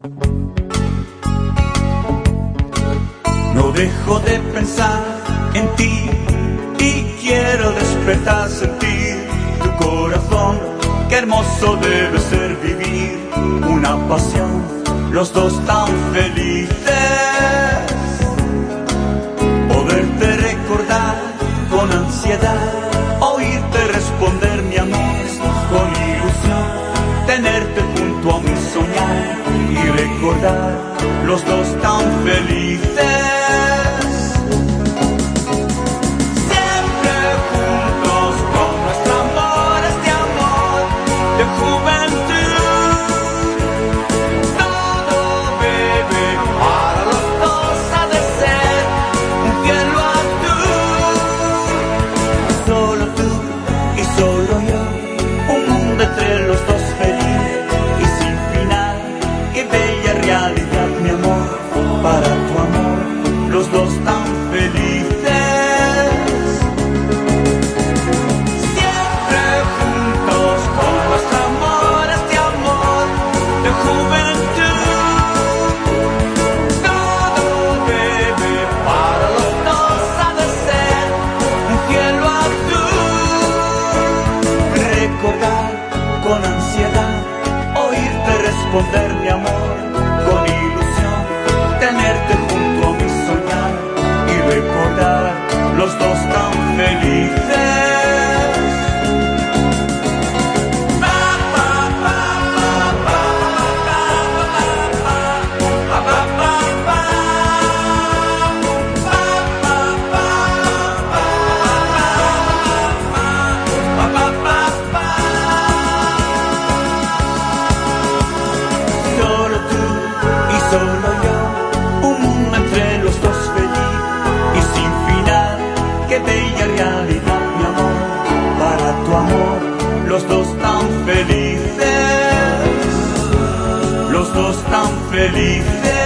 No dejo de pensar en ti y quiero despertar, sentir tu corazón. Qué hermoso debe ser vivir una pasión, los dos tan felices. felices. Siempre juntos con nuestro amor, este amor de juventud. Todo bebe para los dos ha de ser un cielo azul. Solo tú y solo con ansiedad oírte responder. solo yo, un mundo entre los dos feliz y sin final, qué bella realidad, mi amor, para tu amor, los dos tan felices, los dos tan felices.